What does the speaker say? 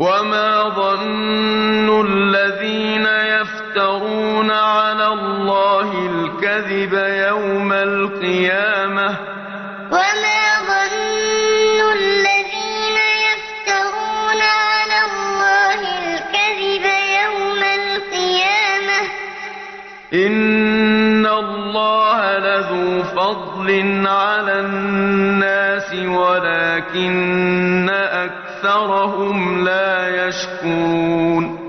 وما ظن الذين يفترون على الله الكذب يوم القيامة وما ظن الذين يفترون على الله الكذب يوم القيامة إن الله لذو فضل على الناس ولكن أكثرهم لا يشكرون